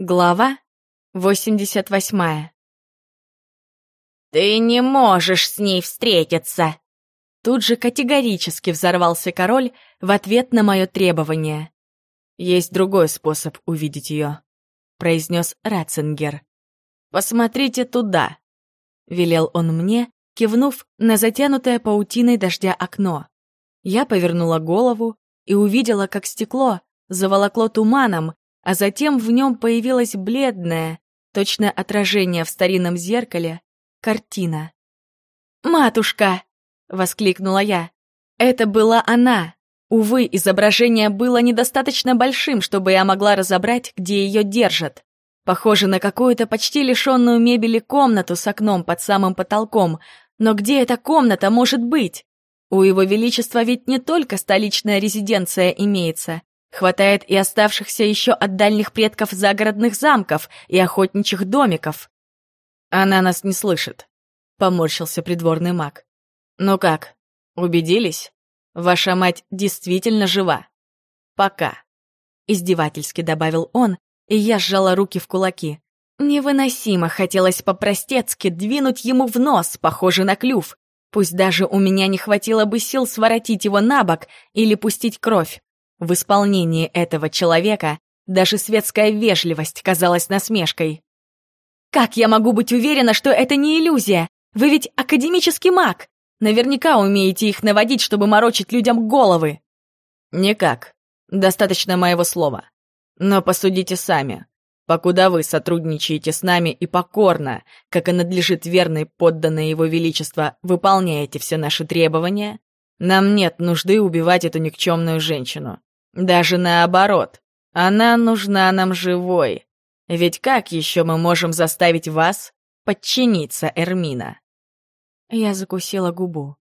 Глава 88 «Ты не можешь с ней встретиться!» Тут же категорически взорвался король в ответ на мое требование. «Есть другой способ увидеть ее», — произнес Ратцингер. «Посмотрите туда», — велел он мне, кивнув на затянутое паутиной дождя окно. Я повернула голову и увидела, как стекло заволокло туманом, а затем в нем появилась бледная, точное отражение в старинном зеркале, картина. «Матушка!» — воскликнула я. «Это была она!» Увы, изображение было недостаточно большим, чтобы я могла разобрать, где ее держат. Похоже на какую-то почти лишенную мебели комнату с окном под самым потолком. Но где эта комната может быть? У его величества ведь не только столичная резиденция имеется. Хватает и оставшихся еще от дальних предков загородных замков и охотничьих домиков. Она нас не слышит, поморщился придворный маг. Ну как, убедились? Ваша мать действительно жива. Пока. Издевательски добавил он, и я сжала руки в кулаки. Невыносимо хотелось по-простецки двинуть ему в нос, похоже на клюв. Пусть даже у меня не хватило бы сил своротить его на бок или пустить кровь. В исполнении этого человека даже светская вежливость казалась насмешкой. «Как я могу быть уверена, что это не иллюзия? Вы ведь академический маг! Наверняка умеете их наводить, чтобы морочить людям головы!» «Никак. Достаточно моего слова. Но посудите сами. Покуда вы сотрудничаете с нами и покорно, как и надлежит верной подданной его величества, выполняете все наши требования, нам нет нужды убивать эту никчемную женщину. Даже наоборот, она нужна нам живой. Ведь как еще мы можем заставить вас подчиниться, Эрмина?» Я закусила губу.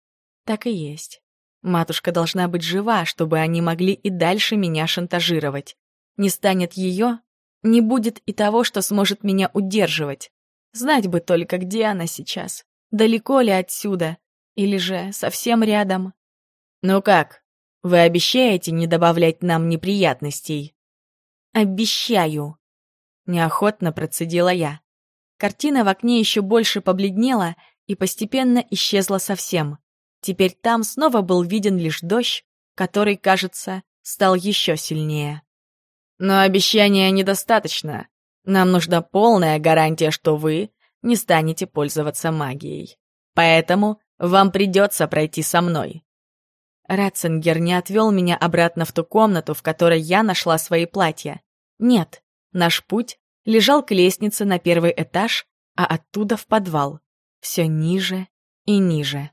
Так и есть. Матушка должна быть жива, чтобы они могли и дальше меня шантажировать. Не станет ее, не будет и того, что сможет меня удерживать. Знать бы только, где она сейчас. Далеко ли отсюда? Или же совсем рядом? «Ну как, вы обещаете не добавлять нам неприятностей?» «Обещаю», — неохотно процедила я. Картина в окне еще больше побледнела и постепенно исчезла совсем. Теперь там снова был виден лишь дождь, который, кажется, стал еще сильнее. «Но обещания недостаточно. Нам нужна полная гарантия, что вы не станете пользоваться магией. Поэтому вам придется пройти со мной. Ратцингер не отвел меня обратно в ту комнату, в которой я нашла свои платья. Нет, наш путь лежал к лестнице на первый этаж, а оттуда в подвал. Все ниже и ниже.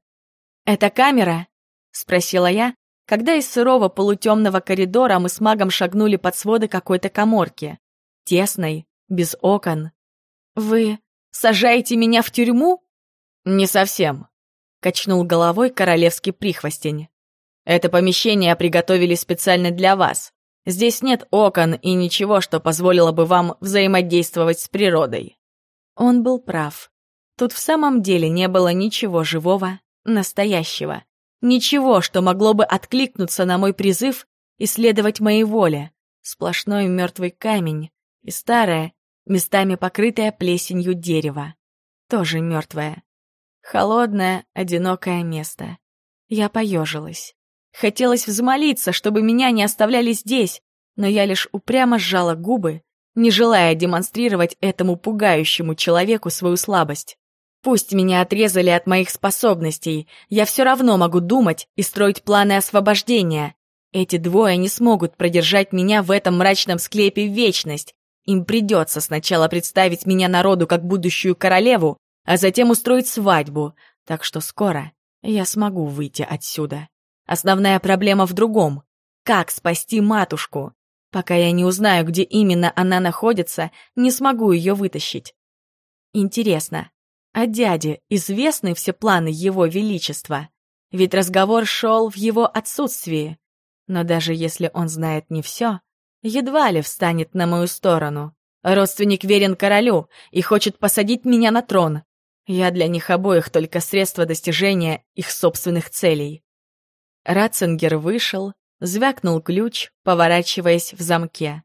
«Это камера?» — спросила я, когда из сырого полутемного коридора мы с магом шагнули под своды какой-то коморки. Тесной, без окон. «Вы сажаете меня в тюрьму?» «Не совсем», — качнул головой королевский прихвостень. Это помещение приготовили специально для вас. Здесь нет окон и ничего, что позволило бы вам взаимодействовать с природой». Он был прав. Тут в самом деле не было ничего живого, настоящего. Ничего, что могло бы откликнуться на мой призыв и следовать моей воле. Сплошной мертвый камень и старое, местами покрытое плесенью дерево. Тоже мертвое. Холодное, одинокое место. Я поежилась. Хотелось взмолиться, чтобы меня не оставляли здесь, но я лишь упрямо сжала губы, не желая демонстрировать этому пугающему человеку свою слабость. Пусть меня отрезали от моих способностей, я все равно могу думать и строить планы освобождения. Эти двое не смогут продержать меня в этом мрачном склепе вечность. Им придется сначала представить меня народу как будущую королеву, а затем устроить свадьбу, так что скоро я смогу выйти отсюда. Основная проблема в другом. Как спасти матушку? Пока я не узнаю, где именно она находится, не смогу ее вытащить. Интересно, а дяде известны все планы его величества? Ведь разговор шел в его отсутствии. Но даже если он знает не все, едва ли встанет на мою сторону. Родственник верен королю и хочет посадить меня на трон. Я для них обоих только средство достижения их собственных целей. Ратцингер вышел, звякнул ключ, поворачиваясь в замке.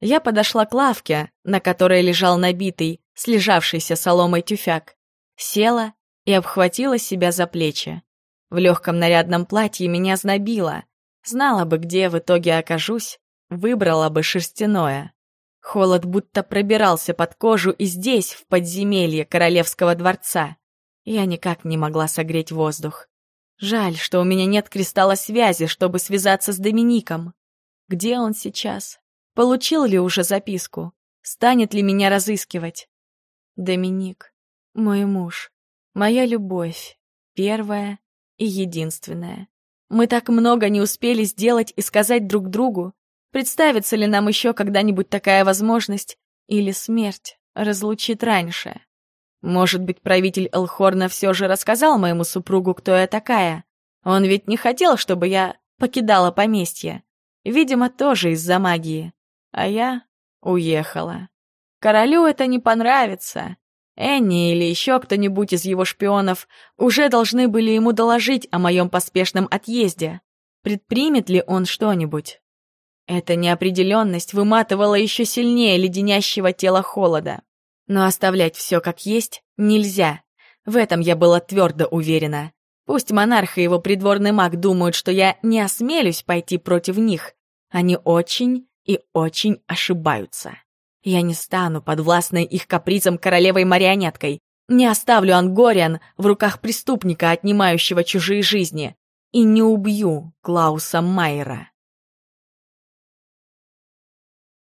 Я подошла к лавке, на которой лежал набитый, слежавшийся соломой тюфяк, села и обхватила себя за плечи. В легком нарядном платье меня знобило. Знала бы, где в итоге окажусь, выбрала бы шерстяное. Холод будто пробирался под кожу и здесь, в подземелье королевского дворца. Я никак не могла согреть воздух. Жаль, что у меня нет кристалла связи, чтобы связаться с Домиником. Где он сейчас? Получил ли уже записку? Станет ли меня разыскивать? Доминик, мой муж, моя любовь, первая и единственная. Мы так много не успели сделать и сказать друг другу. Представится ли нам еще когда-нибудь такая возможность? Или смерть разлучит раньше? Может быть, правитель Элхорна все же рассказал моему супругу, кто я такая? Он ведь не хотел, чтобы я покидала поместье. Видимо, тоже из-за магии а я уехала. Королю это не понравится. Энни или еще кто-нибудь из его шпионов уже должны были ему доложить о моем поспешном отъезде. Предпримет ли он что-нибудь? Эта неопределенность выматывала еще сильнее леденящего тела холода. Но оставлять все как есть нельзя. В этом я была твердо уверена. Пусть монарх и его придворный маг думают, что я не осмелюсь пойти против них. Они очень и очень ошибаются. Я не стану подвластной их капризам королевой-марионеткой, не оставлю Ангориан в руках преступника, отнимающего чужие жизни, и не убью Клауса Майера.